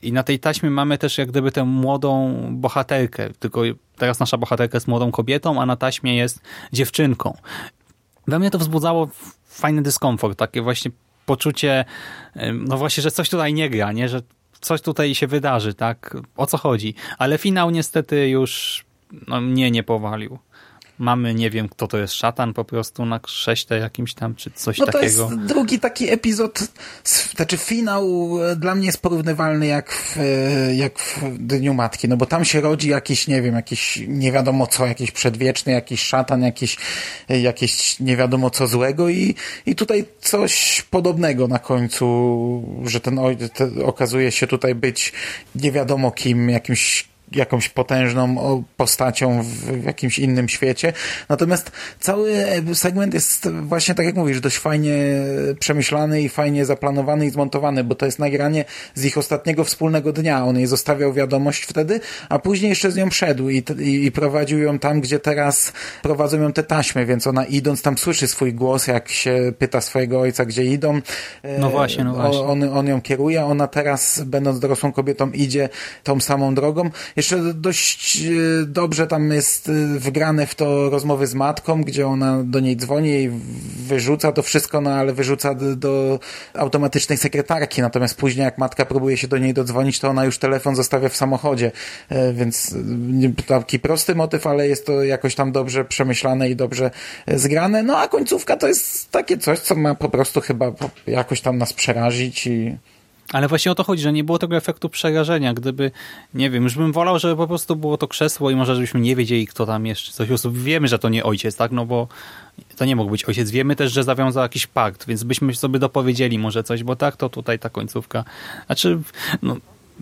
Speaker 1: I na tej taśmie mamy też jak gdyby tę młodą bohaterkę, tylko teraz nasza bohaterka jest młodą kobietą, a na taśmie jest dziewczynką. We mnie to wzbudzało fajny dyskomfort, takie właśnie poczucie, no właśnie, że coś tutaj nie gra, nie? że coś tutaj się wydarzy, tak? O co chodzi? Ale finał niestety już no, mnie nie powalił mamy, nie wiem, kto to jest szatan po prostu na krześle jakimś tam, czy coś
Speaker 2: no
Speaker 1: takiego.
Speaker 2: to jest drugi taki epizod, znaczy finał e, dla mnie jest porównywalny jak w, e, jak w Dniu Matki, no bo tam się rodzi jakiś, nie wiem, jakiś nie wiadomo co, jakiś przedwieczny, jakiś szatan, jakiś, e, jakieś nie wiadomo co złego i, i tutaj coś podobnego na końcu, że ten ojciec okazuje się tutaj być nie wiadomo kim, jakimś jakąś potężną postacią w jakimś innym świecie. Natomiast cały segment jest właśnie, tak jak mówisz, dość fajnie przemyślany i fajnie zaplanowany i zmontowany, bo to jest nagranie z ich ostatniego wspólnego dnia. On jej zostawiał wiadomość wtedy, a później jeszcze z nią szedł i, i, i prowadził ją tam, gdzie teraz prowadzą ją te taśmy, więc ona idąc tam słyszy swój głos, jak się pyta swojego ojca, gdzie idą.
Speaker 1: No właśnie, no właśnie.
Speaker 2: On, on ją kieruje, ona teraz, będąc dorosłą kobietą, idzie tą samą drogą. Jeszcze dość e, dobrze tam jest e, wgrane w to rozmowy z matką, gdzie ona do niej dzwoni i wyrzuca to wszystko, no ale wyrzuca do automatycznej sekretarki, natomiast później jak matka próbuje się do niej dodzwonić, to ona już telefon zostawia w samochodzie, e, więc taki prosty motyw, ale jest to jakoś tam dobrze przemyślane i dobrze zgrane, no a końcówka to jest takie coś, co ma po prostu chyba jakoś tam nas przerazić i
Speaker 1: ale właśnie o to chodzi, że nie było tego efektu przerażenia. Gdyby, nie wiem, już bym wolał, żeby po prostu było to krzesło i może żebyśmy nie wiedzieli, kto tam jeszcze coś osób. Wiemy, że to nie ojciec, tak? No bo to nie mógł być ojciec. Wiemy też, że zawiązał jakiś pakt, więc byśmy sobie dopowiedzieli może coś, bo tak, to tutaj ta końcówka. Znaczy, no,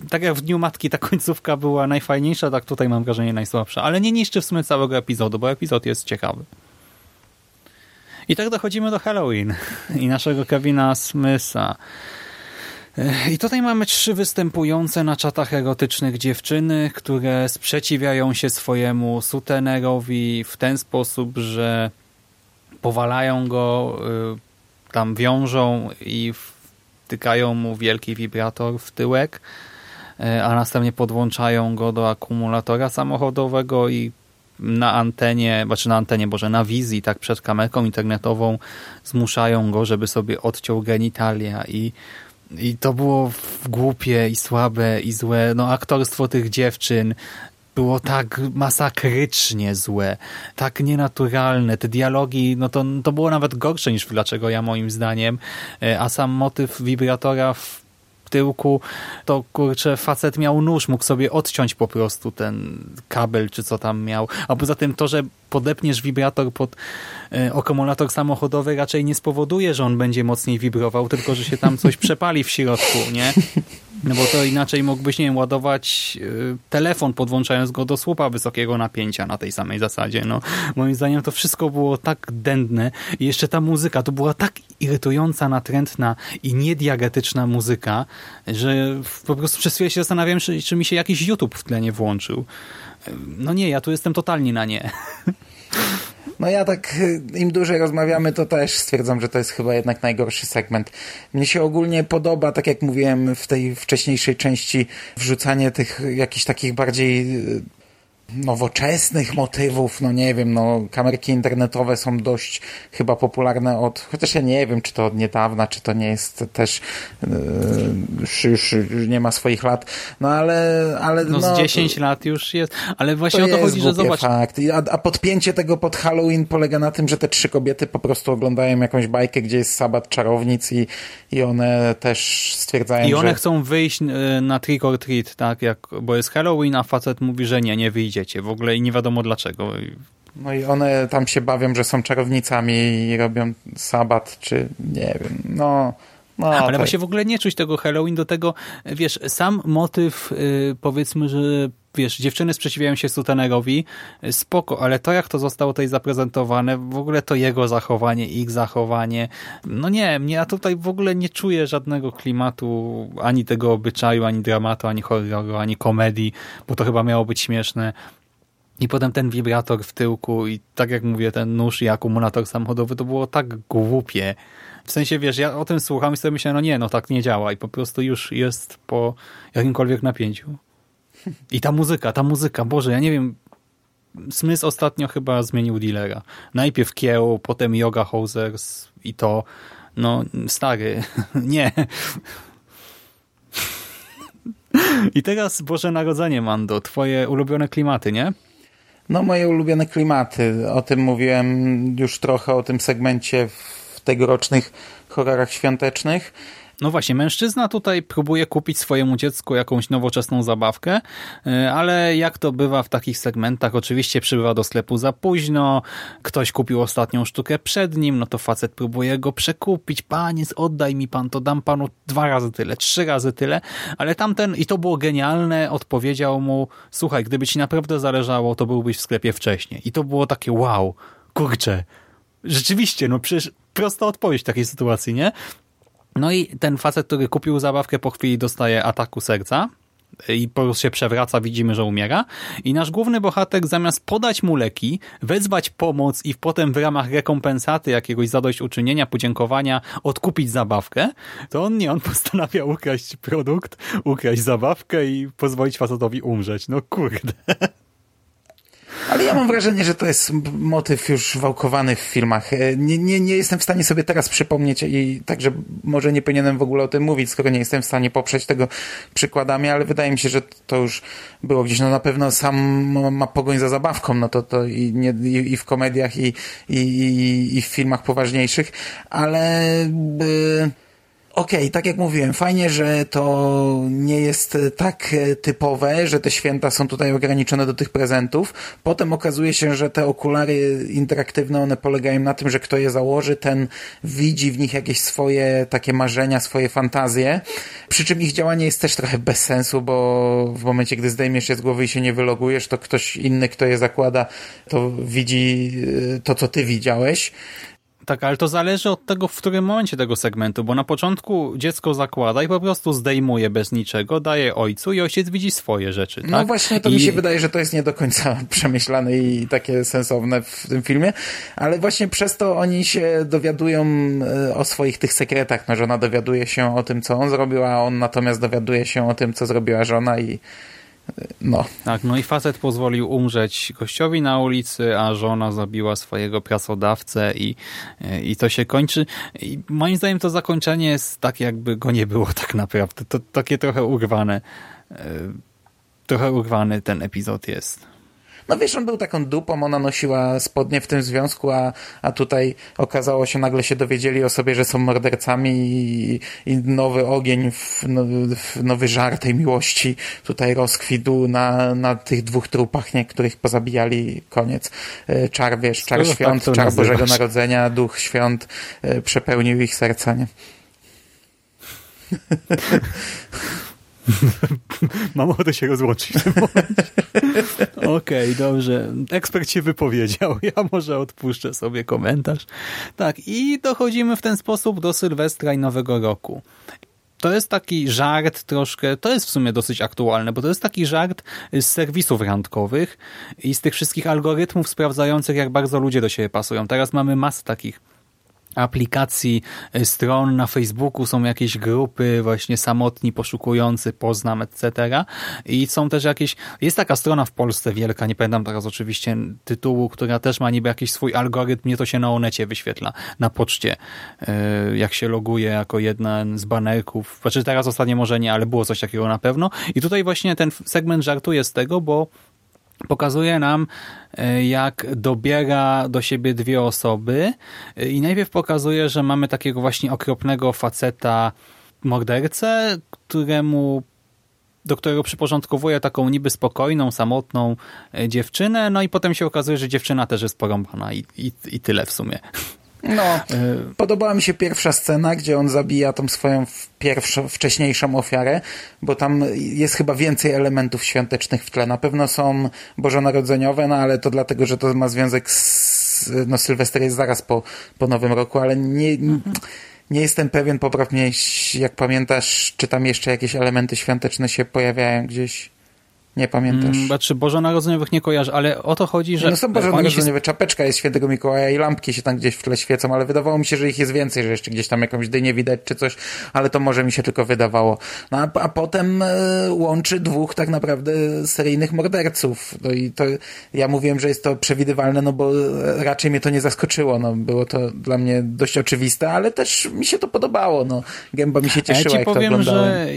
Speaker 1: tak jak w Dniu Matki ta końcówka była najfajniejsza, tak tutaj mam wrażenie najsłabsza. Ale nie niszczy w sumie całego epizodu, bo epizod jest ciekawy. I tak dochodzimy do Halloween i naszego Kevina Smitha. I tutaj mamy trzy występujące na czatach erotycznych dziewczyny, które sprzeciwiają się swojemu sutenerowi w ten sposób, że powalają go, y, tam wiążą i wtykają mu wielki wibrator w tyłek, y, a następnie podłączają go do akumulatora samochodowego i na antenie, znaczy na antenie, boże, na wizji, tak przed kamerką internetową zmuszają go, żeby sobie odciął genitalia i i to było głupie i słabe i złe. No aktorstwo tych dziewczyn było tak masakrycznie złe, tak nienaturalne. Te dialogi, no to, to było nawet gorsze niż Dlaczego ja moim zdaniem. E, a sam motyw wibratora w tyłku, to kurczę, facet miał nóż, mógł sobie odciąć po prostu ten kabel, czy co tam miał. A poza tym to, że podepniesz wibrator pod akumulator samochodowy raczej nie spowoduje, że on będzie mocniej wibrował, tylko że się tam coś przepali w środku, nie? No bo to inaczej mógłbyś, nie wiem, ładować e, telefon podłączając go do słupa wysokiego napięcia na tej samej zasadzie. No, moim zdaniem to wszystko było tak dędne i jeszcze ta muzyka, to była tak irytująca, natrętna i niediagetyczna muzyka, że po prostu przez chwilę się zastanawiałem, czy, czy mi się jakiś YouTube w tle nie włączył. No nie, ja tu jestem totalnie na nie.
Speaker 2: No ja tak, im dłużej rozmawiamy, to też stwierdzam, że to jest chyba jednak najgorszy segment. Mnie się ogólnie podoba, tak jak mówiłem w tej wcześniejszej części, wrzucanie tych jakichś takich bardziej nowoczesnych motywów, no nie wiem, no kamerki internetowe są dość chyba popularne od, chociaż ja nie wiem, czy to od niedawna, czy to nie jest też yy, już, już, nie ma swoich lat, no ale... ale
Speaker 1: no, no z 10 to, lat już jest, ale właśnie o to chodzi, że zobacz...
Speaker 2: Fakt. A, a podpięcie tego pod Halloween polega na tym, że te trzy kobiety po prostu oglądają jakąś bajkę, gdzie jest sabat czarownic i, i one też stwierdzają,
Speaker 1: I one
Speaker 2: że...
Speaker 1: chcą wyjść y, na trick or treat, tak, jak, bo jest Halloween, a facet mówi, że nie, nie wyjdzie w ogóle i nie wiadomo dlaczego.
Speaker 2: No i one tam się bawią, że są czarownicami i robią sabat, czy nie wiem, no... No,
Speaker 1: Ale
Speaker 2: tak.
Speaker 1: właśnie w ogóle nie czuć tego Halloween do tego, wiesz, sam motyw, y, powiedzmy, że wiesz, dziewczyny sprzeciwiają się sutanerowi, y, spoko, ale to jak to zostało tutaj zaprezentowane, w ogóle to jego zachowanie, ich zachowanie, no nie, ja tutaj w ogóle nie czuję żadnego klimatu, ani tego obyczaju, ani dramatu, ani horroru, ani komedii, bo to chyba miało być śmieszne. I potem ten wibrator w tyłku i tak jak mówię, ten nóż i akumulator samochodowy, to było tak głupie. W sensie, wiesz, ja o tym słucham i sobie myślę, no nie, no tak nie działa i po prostu już jest po jakimkolwiek napięciu. I ta muzyka, ta muzyka, Boże, ja nie wiem, Smith ostatnio chyba zmienił dealera. Najpierw Kieł, potem Yoga Hosers i to, no stary, nie. I teraz Boże Narodzenie, Mando, twoje ulubione klimaty, nie?
Speaker 2: No moje ulubione klimaty. O tym mówiłem już trochę, o tym segmencie w tegorocznych horrorach świątecznych.
Speaker 1: No właśnie, mężczyzna tutaj próbuje kupić swojemu dziecku jakąś nowoczesną zabawkę, y, ale jak to bywa w takich segmentach, oczywiście przybywa do sklepu za późno, ktoś kupił ostatnią sztukę przed nim, no to facet próbuje go przekupić, panie, oddaj mi pan, to dam panu dwa razy tyle, trzy razy tyle, ale tamten, i to było genialne, odpowiedział mu, słuchaj, gdyby ci naprawdę zależało, to byłbyś w sklepie wcześniej. I to było takie wow, kurczę, rzeczywiście, no przecież prosta odpowiedź w takiej sytuacji, nie? No i ten facet, który kupił zabawkę, po chwili dostaje ataku serca i po prostu się przewraca, widzimy, że umiera. I nasz główny bohater zamiast podać mu leki, wezwać pomoc i potem w ramach rekompensaty jakiegoś zadośćuczynienia, podziękowania odkupić zabawkę, to on nie, on postanawia ukraść produkt, ukraść zabawkę i pozwolić facetowi umrzeć. No kurde.
Speaker 2: Ale ja mam wrażenie, że to jest motyw już wałkowany w filmach. E, Nie, nie, nie jestem w stanie sobie teraz przypomnieć i także może nie powinienem w ogóle o tym mówić, skoro nie jestem w stanie poprzeć tego przykładami, ale wydaje mi się, że to już było gdzieś. No na pewno sam ma pogoń za zabawką, no to, to i, nie, i, i w komediach, i, i, i, w filmach poważniejszych, ale... By Okej, okay, tak jak mówiłem, fajnie, że to nie jest tak typowe, że te święta są tutaj ograniczone do tych prezentów. Potem okazuje się, że te okulary interaktywne, one polegają na tym, że kto je założy, ten widzi w nich jakieś swoje takie marzenia, swoje fantazje. Przy czym ich działanie jest też trochę bez sensu, bo w momencie, gdy zdejmiesz je z głowy i się nie wylogujesz, to ktoś inny, kto je zakłada, to widzi to, co ty widziałeś.
Speaker 1: Tak, ale to zależy od tego, w którym momencie tego segmentu, bo na początku dziecko zakłada i po prostu zdejmuje bez niczego, daje ojcu i ojciec widzi swoje rzeczy.
Speaker 2: No
Speaker 1: tak?
Speaker 2: właśnie, to
Speaker 1: I...
Speaker 2: mi się wydaje, że to jest nie do końca przemyślane i takie sensowne w tym filmie, ale właśnie przez to oni się dowiadują e, o swoich tych sekretach, no, żona dowiaduje się o tym, co on zrobił, a on natomiast dowiaduje się o tym, co zrobiła żona i no.
Speaker 1: Tak, no i facet pozwolił umrzeć gościowi na ulicy, a żona zabiła swojego pracodawcę i, i to się kończy. I moim zdaniem to zakończenie jest tak, jakby go nie było tak naprawdę. To takie trochę urwane. Trochę urwany ten epizod jest.
Speaker 2: No wiesz, on był taką dupą, ona nosiła spodnie w tym związku, a, a tutaj okazało się, nagle się dowiedzieli o sobie, że są mordercami i, i nowy ogień, w, no, w nowy żar tej miłości tutaj rozkwitł na, na tych dwóch trupach, nie, których pozabijali, koniec. Czar, wiesz, czar Skoro świąt, tak czar nazywasz. Bożego Narodzenia, duch świąt przepełnił ich serca, nie?
Speaker 1: Mam ochotę się rozłączyć w tym momencie. Okej, okay, dobrze. Ekspert się wypowiedział. Ja może odpuszczę sobie komentarz. Tak, i dochodzimy w ten sposób do Sylwestra i Nowego Roku. To jest taki żart troszkę, to jest w sumie dosyć aktualne, bo to jest taki żart z serwisów randkowych i z tych wszystkich algorytmów sprawdzających, jak bardzo ludzie do siebie pasują. Teraz mamy masę takich aplikacji, e, stron na Facebooku są jakieś grupy właśnie samotni, poszukujący, poznam, etc. I są też jakieś, jest taka strona w Polsce wielka, nie pamiętam teraz oczywiście tytułu, która też ma niby jakiś swój algorytm, nie to się na Onecie wyświetla, na poczcie, e, jak się loguje jako jeden z banerków. Znaczy teraz ostatnio może nie, ale było coś takiego na pewno. I tutaj właśnie ten segment żartuje z tego, bo pokazuje nam, e, jak dobiera do siebie dwie osoby e, i najpierw pokazuje, że mamy takiego właśnie okropnego faceta mordercę, któremu do którego przyporządkowuje taką niby spokojną, samotną e, dziewczynę, no i potem się okazuje, że dziewczyna też jest porąbana i, i, i tyle w sumie.
Speaker 2: No, e, podobała mi się pierwsza scena, gdzie on zabija tą swoją pierwszą, wcześniejszą ofiarę, bo tam jest chyba więcej elementów świątecznych w tle. Na pewno są bożonarodzeniowe, no ale to dlatego, że to ma związek z, no Sylwester jest zaraz po, po Nowym Roku, ale nie, mhm. nie jestem pewien, popraw mnie, jak pamiętasz, czy tam jeszcze jakieś elementy świąteczne się pojawiają gdzieś. Nie pamiętasz?
Speaker 1: Hmm, znaczy Bożonarodzeniowych nie kojarzę, ale o to chodzi, że...
Speaker 2: No są Bożonarodzeniowe, się... czapeczka jest Świętego Mikołaja i lampki się tam gdzieś w tle świecą, ale wydawało mi się, że ich jest więcej, że jeszcze gdzieś tam jakąś dynię widać czy coś, ale to może mi się tylko wydawało. No a, a potem e, łączy dwóch tak naprawdę seryjnych morderców. No i to ja mówiłem, że jest to przewidywalne, no bo raczej mnie to nie zaskoczyło. No, było to dla mnie dość oczywiste, ale też mi się to podobało. No, gęba mi się cieszyła, ja ci
Speaker 1: powiem, że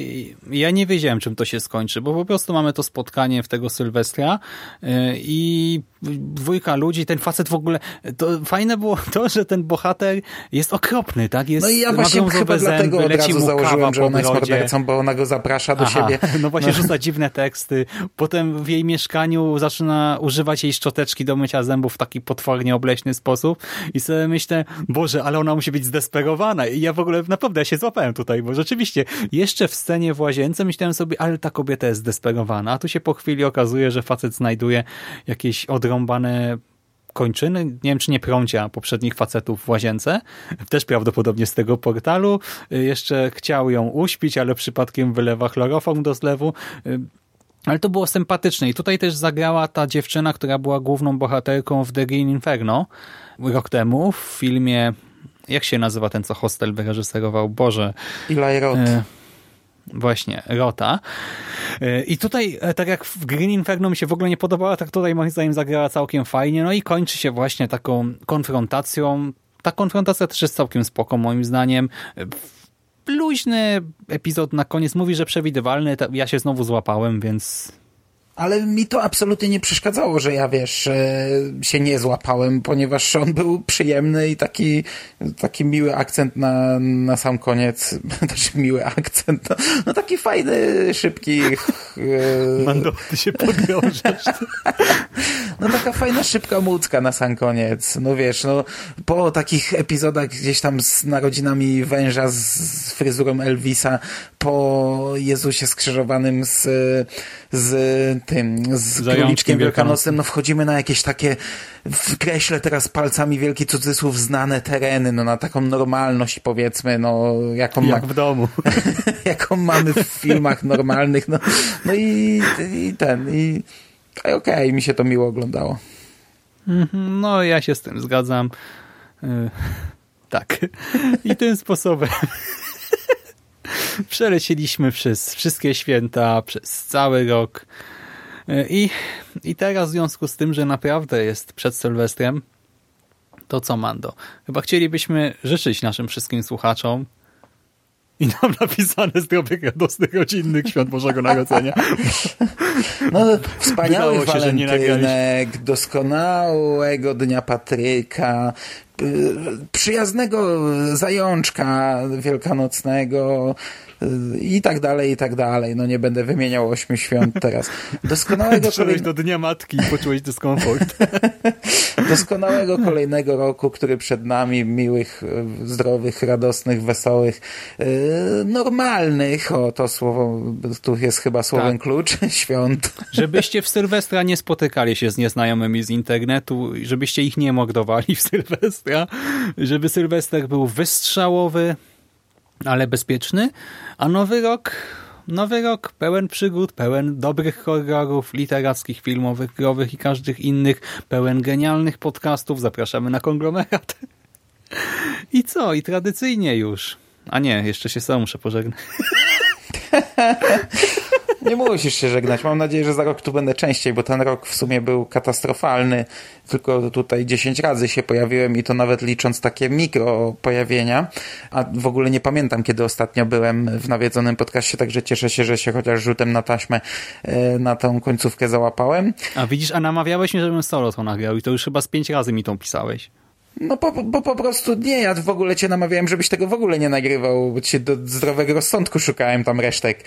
Speaker 1: ja nie wiedziałem, czym to się skończy, bo po prostu mamy to spotkanie spotkanie w tego Sylwestra. Y, i dwójka ludzi, ten facet w ogóle, to fajne było to, że ten bohater jest okropny, tak? Jest,
Speaker 2: no i ja właśnie chyba dlatego od razu założyłem, że ona jest mordercą, bo ona go zaprasza do Aha, siebie.
Speaker 1: No właśnie no. rzuca dziwne teksty, potem w jej mieszkaniu zaczyna używać jej szczoteczki do mycia zębów w taki potwornie obleśny sposób i sobie myślę, Boże, ale ona musi być zdesperowana i ja w ogóle naprawdę ja się złapałem tutaj, bo rzeczywiście jeszcze w scenie w łazience myślałem sobie, ale ta kobieta jest zdesperowana, a tu się po chwili okazuje, że facet znajduje jakieś odrąbane kończyny, nie wiem czy nie prącia poprzednich facetów w łazience, też prawdopodobnie z tego portalu. Jeszcze chciał ją uśpić, ale przypadkiem wylewa chloroform do zlewu. Ale to było sympatyczne i tutaj też zagrała ta dziewczyna, która była główną bohaterką w The Green Inferno rok temu w filmie, jak się nazywa ten, co Hostel wyreżyserował? Boże.
Speaker 2: Eli Roth. E
Speaker 1: Właśnie, Rota. E, I tutaj, e, tak jak w Green Inferno mi się w ogóle nie podobała, tak tutaj moim zdaniem zagrała całkiem fajnie. No i kończy się właśnie taką konfrontacją. Ta konfrontacja też jest całkiem spoko moim zdaniem. Luźny epizod na koniec mówi, że przewidywalny. Ja się znowu złapałem, więc
Speaker 2: ale mi to absolutnie nie przeszkadzało, że ja wiesz, się nie złapałem, ponieważ on był przyjemny i taki, taki miły akcent na, na sam koniec. Też miły akcent. No, no taki fajny, szybki.
Speaker 1: E, Mando, ty się podwiążesz.
Speaker 2: no taka fajna, szybka mucka na sam koniec. No wiesz, no po takich epizodach gdzieś tam z narodzinami węża z, z fryzurą Elvisa, po Jezusie skrzyżowanym z, z tym, z króliczkiem wielkanocnym, no wchodzimy na jakieś takie, wkreślę teraz palcami wielki cudzysłów, znane tereny, no na taką normalność powiedzmy, no jaką
Speaker 1: Jak ma... w domu.
Speaker 2: jaką mamy w filmach normalnych, no, no i, i ten, i okej, okay, mi się to miło oglądało.
Speaker 1: Mhm, no, ja się z tym zgadzam. Y, tak. I tym sposobem przelecieliśmy przez wszystkie święta, przez cały rok. I, I teraz w związku z tym, że naprawdę jest przed Sylwestrem, to co Mando? Chyba chcielibyśmy życzyć naszym wszystkim słuchaczom i nam napisane zdrowych, radosnych, rodzinnych świąt Bożego Narodzenia.
Speaker 2: No, wspaniały się, walentynek, doskonałego Dnia Patryka, y, przyjaznego zajączka wielkanocnego, i tak dalej, i tak dalej. No nie będę wymieniał ośmiu świąt teraz.
Speaker 1: Doskonałego kolej... do Dnia Matki i poczułeś dyskomfort.
Speaker 2: Doskonałego kolejnego roku, który przed nami, miłych, zdrowych, radosnych, wesołych, yy, normalnych, o to słowo, tu jest chyba słowem tak. klucz, świąt.
Speaker 1: Żebyście w Sylwestra nie spotykali się z nieznajomymi z internetu, żebyście ich nie mordowali w Sylwestra, żeby Sylwester był wystrzałowy, ale bezpieczny, a nowy rok Nowy rok pełen przygód, pełen dobrych horrorów, literackich, filmowych, growych i każdych innych, pełen genialnych podcastów. Zapraszamy na konglomerat. I co? I tradycyjnie już. A nie, jeszcze się sam muszę pożegnać.
Speaker 2: Nie musisz się żegnać. Mam nadzieję, że za rok tu będę częściej, bo ten rok w sumie był katastrofalny. Tylko tutaj 10 razy się pojawiłem i to nawet licząc takie mikro pojawienia. A w ogóle nie pamiętam, kiedy ostatnio byłem w nawiedzonym podcaście, także cieszę się, że się chociaż rzutem na taśmę e, na tą końcówkę załapałem.
Speaker 1: A widzisz, a namawiałeś mnie, żebym solo to nagrał i to już chyba z 5 razy mi tą pisałeś.
Speaker 2: No bo, bo po prostu nie, ja w ogóle cię namawiałem, żebyś tego w ogóle nie nagrywał, bo cię do zdrowego rozsądku szukałem tam resztek.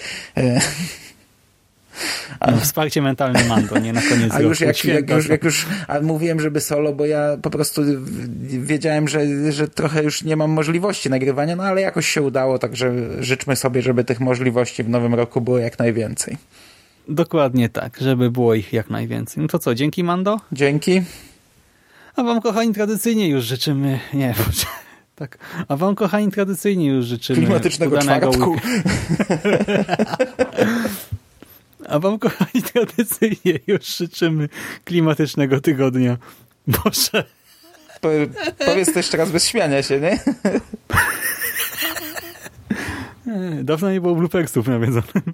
Speaker 2: E,
Speaker 1: No, wsparcie mentalne Mando, nie na koniec
Speaker 2: A już
Speaker 1: roku.
Speaker 2: jak, jak, już, jak już a mówiłem, żeby solo, bo ja po prostu wiedziałem, że, że trochę już nie mam możliwości nagrywania, no ale jakoś się udało, także życzmy sobie, żeby tych możliwości w nowym roku było jak najwięcej.
Speaker 1: Dokładnie tak, żeby było ich jak najwięcej. No to co, dzięki Mando?
Speaker 2: Dzięki.
Speaker 1: A wam kochani tradycyjnie już życzymy... Nie. Tak. A wam kochani tradycyjnie już życzymy...
Speaker 2: Klimatycznego czwartku.
Speaker 1: A wam kochani tradycyjnie już życzymy klimatycznego tygodnia. Boże.
Speaker 2: Po, powiedz to jeszcze raz bez śmiania się, nie?
Speaker 1: Dawno nie było bloopersów nawiedzonym.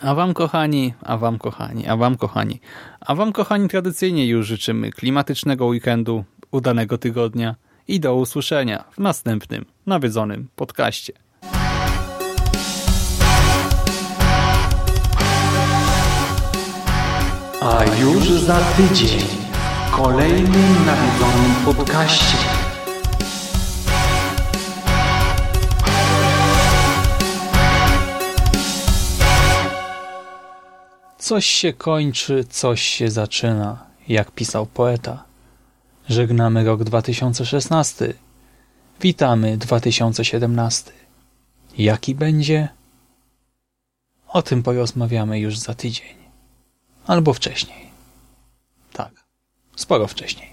Speaker 1: A wam kochani, a wam kochani, a wam kochani, a wam kochani tradycyjnie już życzymy klimatycznego weekendu, udanego tygodnia i do usłyszenia w następnym nawiedzonym podcaście.
Speaker 3: A już za tydzień w kolejnym nawiedzonym podcaście.
Speaker 1: Coś się kończy, coś się zaczyna, jak pisał poeta. Żegnamy rok 2016. Witamy 2017. Jaki będzie? O tym porozmawiamy już za tydzień. Albo wcześniej. Tak, sporo wcześniej.